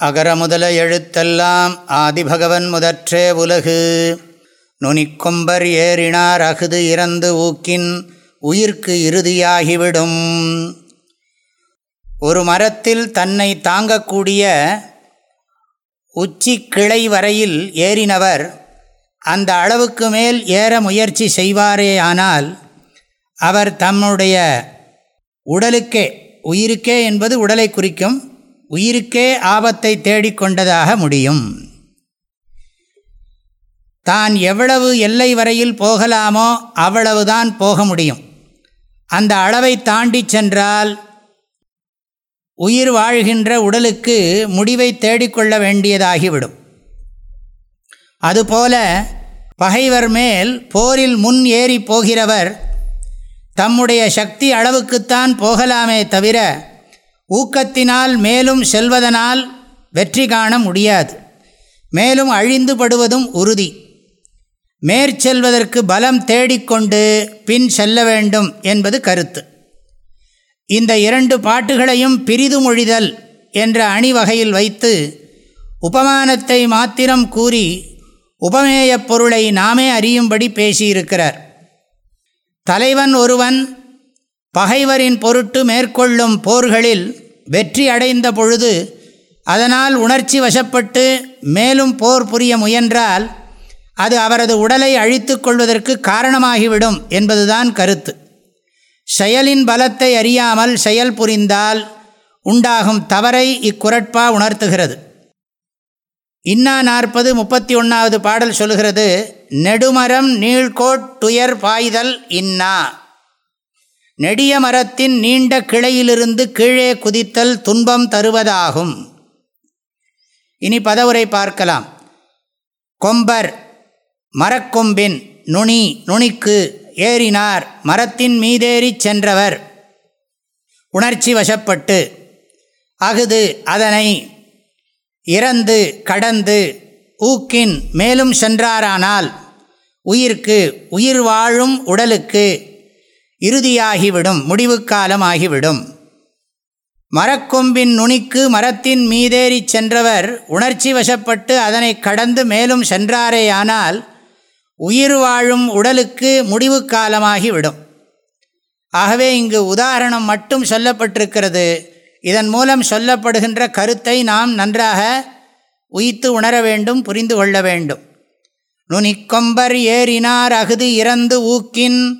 அகர முதல எழுத்தெல்லாம் ஆதிபகவன் முதற்றே உலகு. நுனிக்கொம்பர் ஏறினார் அகுது இறந்து ஊக்கின் உயிர்க்கு இறுதியாகிவிடும். ஒரு மரத்தில் தன்னை தாங்கக்கூடிய உச்சி கிளை வரையில் ஏறினவர் அந்த அளவுக்கு மேல் ஏற முயற்சி செய்வாரேயானால் அவர் தம்முடைய உடலுக்கே உயிருக்கே என்பது உடலை குறிக்கும் உயிருக்கே ஆபத்தை தேடிக்கொண்டதாக முடியும். தான் எவ்வளவு எல்லை வரையில் போகலாமோ அவ்வளவுதான் போக முடியும். அந்த அளவை தாண்டி சென்றால் உயிர் வாழ்கின்ற உடலுக்கு முடிவை தேடிக்கொள்ள வேண்டியதாகிவிடும். அதுபோல பகைவர் மேல் போரில் முன் ஏறி போகிறவர் தம்முடைய சக்தி அளவுக்குத்தான் போகலாமே தவிர ஊக்கத்தினால் மேலும் செல்வதனால் வெற்றி காண முடியாது. மேலும் அழிந்து படுவதும் உறுதி. மேற்செல்வதற்கு பலம் தேடிக்கொண்டு பின் செல்ல வேண்டும் என்பது கருத்து. இந்த இரண்டு பாட்டுகளையும் பிரிதுமொழிதல் என்ற அணிவகையில் வைத்து உபமானத்தை மாத்திரம் கூறி உபமேயப் பொருளை நாமே அறியும்படி பேசியிருக்கிறார். தலைவன் ஒருவன் பகைவரின் பொருட்டு மேற்கொள்ளும் போர்களில் வெற்றி அடைந்த பொழுது அதனால் உணர்ச்சி வசப்பட்டு மேலும் போர் புரிய முயன்றால் அது அவரது உடலை அழித்து கொள்வதற்கு காரணமாகிவிடும் என்பதுதான் கருத்து. செயலின் பலத்தை அறியாமல் செயல் புரிந்தால் உண்டாகும் தவறை இக்குரட்பா உணர்த்துகிறது. இன்னா நாற்பது முப்பத்தி ஒன்றாவது பாடல் சொல்கிறது நெடுமரம் நீழ்கோட் துயர் பாய்தல் இன்னா. நெடிய மரத்தின் நீண்ட கிளையிலிருந்து கீழே குதித்தல் துன்பம் தருவதாகும். இனி பதவுரை பார்க்கலாம். கொம்பர் மரக்கொம்பின் நுனி நுனிக்கு ஏறினார் மரத்தின் மீதேறிச் சென்றவர். உணர்ச்சி வசப்பட்டு அகுது அதனை இறந்து கடந்து ஊக்கின் மேலும் சென்றாரானால் உயிர்க்கு உயிர் வாழும் உடலுக்கு இறுதியாகிவிடும் முடிவுக்காலம் ஆகிவிடும் மரக்கொம்பின் நுனிக்கு மரத்தின் மீதேறிச் சென்றவர் உணர்ச்சி வசப்பட்டு அதனை கடந்து மேலும் சென்றாரேயானால் உயிர் வாழும் உடலுக்கு முடிவு காலமாகிவிடும் ஆகவே இங்கு உதாரணம் மட்டும் சொல்லப்பட்டிருக்கிறது. இதன் மூலம் சொல்லப்படுகின்ற கருத்தை நாம் நன்றாக உயித்து உணர வேண்டும் புரிந்து கொள்ள வேண்டும். நுனிக்கொம்பர் ஏறினார் அகுது இறந்து ஊக்கின்